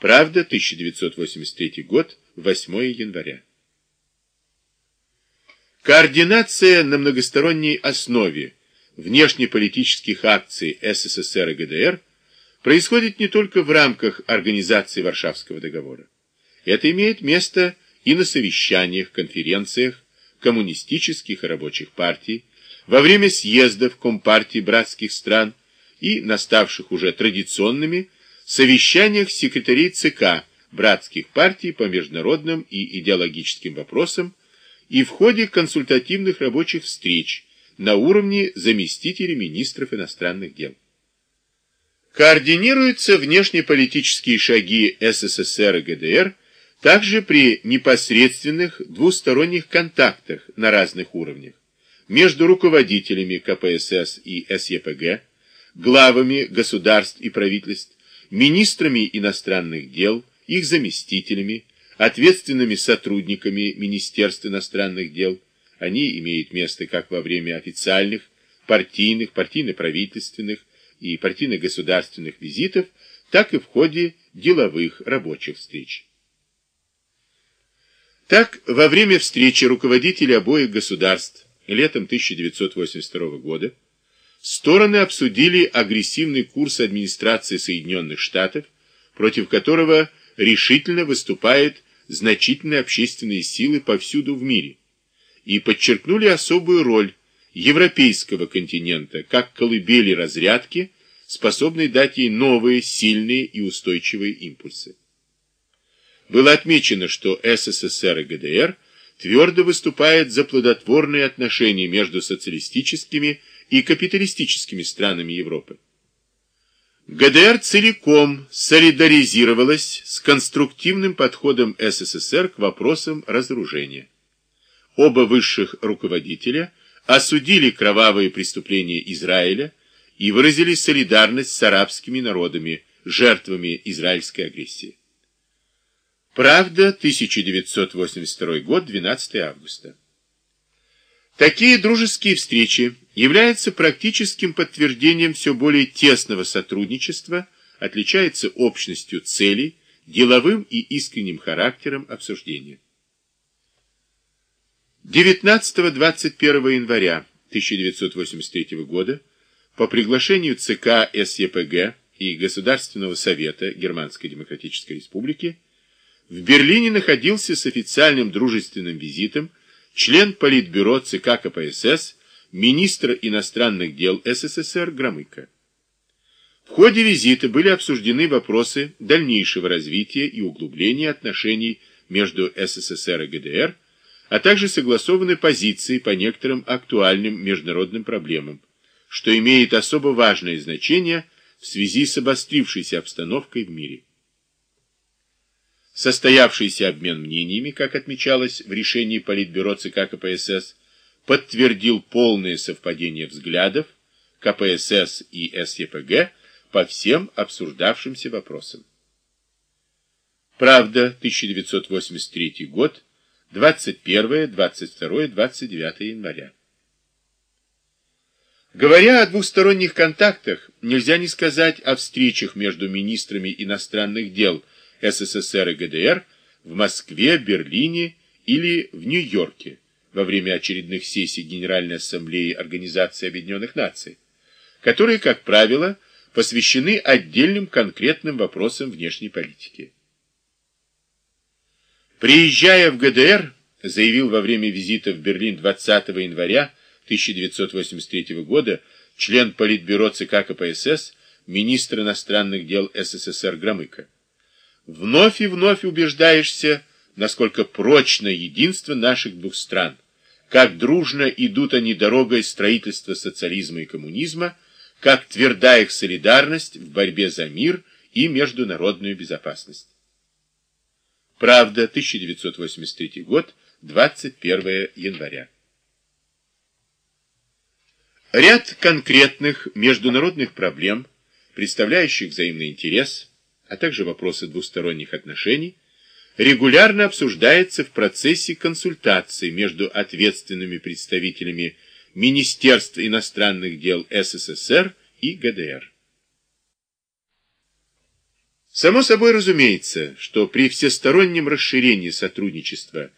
Правда, 1983 год, 8 января. Координация на многосторонней основе внешнеполитических акций СССР и ГДР происходит не только в рамках организации Варшавского договора. Это имеет место и на совещаниях, конференциях коммунистических и рабочих партий, во время съездов Компартий братских стран и наставших уже традиционными совещаниях секретарей ЦК братских партий по международным и идеологическим вопросам и в ходе консультативных рабочих встреч на уровне заместителей министров иностранных дел. Координируются внешнеполитические шаги СССР и ГДР также при непосредственных двусторонних контактах на разных уровнях между руководителями КПСС и СЕПГ, главами государств и правительств, министрами иностранных дел, их заместителями, ответственными сотрудниками Министерств иностранных дел. Они имеют место как во время официальных, партийных, партийно-правительственных и партийно-государственных визитов, так и в ходе деловых рабочих встреч. Так, во время встречи руководителей обоих государств летом 1982 года стороны обсудили агрессивный курс администрации Соединенных Штатов, против которого решительно выступают значительные общественные силы повсюду в мире, и подчеркнули особую роль европейского континента как колыбели разрядки, способной дать ей новые, сильные и устойчивые импульсы. Было отмечено, что СССР и ГДР твердо выступают за плодотворные отношения между социалистическими и капиталистическими странами Европы. ГДР целиком солидаризировалась с конструктивным подходом СССР к вопросам разоружения. Оба высших руководителя осудили кровавые преступления Израиля и выразили солидарность с арабскими народами, жертвами израильской агрессии. Правда, 1982 год, 12 августа. Такие дружеские встречи являются практическим подтверждением все более тесного сотрудничества, отличается общностью целей, деловым и искренним характером обсуждения. 19-21 января 1983 года по приглашению ЦК СЕПГ и Государственного совета Германской Демократической Республики в Берлине находился с официальным дружественным визитом член Политбюро ЦК КПСС, министр иностранных дел СССР Громыко. В ходе визита были обсуждены вопросы дальнейшего развития и углубления отношений между СССР и ГДР, а также согласованы позиции по некоторым актуальным международным проблемам, что имеет особо важное значение в связи с обострившейся обстановкой в мире. Состоявшийся обмен мнениями, как отмечалось в решении Политбюро ЦК КПСС, подтвердил полное совпадение взглядов КПСС и СЕПГ по всем обсуждавшимся вопросам. Правда, 1983 год, 21, 22, 29 января. Говоря о двусторонних контактах, нельзя не сказать о встречах между министрами иностранных дел СССР и ГДР в Москве, Берлине или в Нью-Йорке во время очередных сессий Генеральной Ассамблеи Организации Объединенных Наций, которые, как правило, посвящены отдельным конкретным вопросам внешней политики. Приезжая в ГДР, заявил во время визита в Берлин 20 января 1983 года член Политбюро ЦК КПСС, министр иностранных дел СССР Громыко. Вновь и вновь убеждаешься, насколько прочно единство наших двух стран, как дружно идут они дорогой строительства социализма и коммунизма, как тверда их солидарность в борьбе за мир и международную безопасность. Правда, 1983 год, 21 января. Ряд конкретных международных проблем, представляющих взаимный интерес, а также вопросы двусторонних отношений, регулярно обсуждается в процессе консультаций между ответственными представителями Министерств иностранных дел СССР и ГДР. Само собой разумеется, что при всестороннем расширении сотрудничества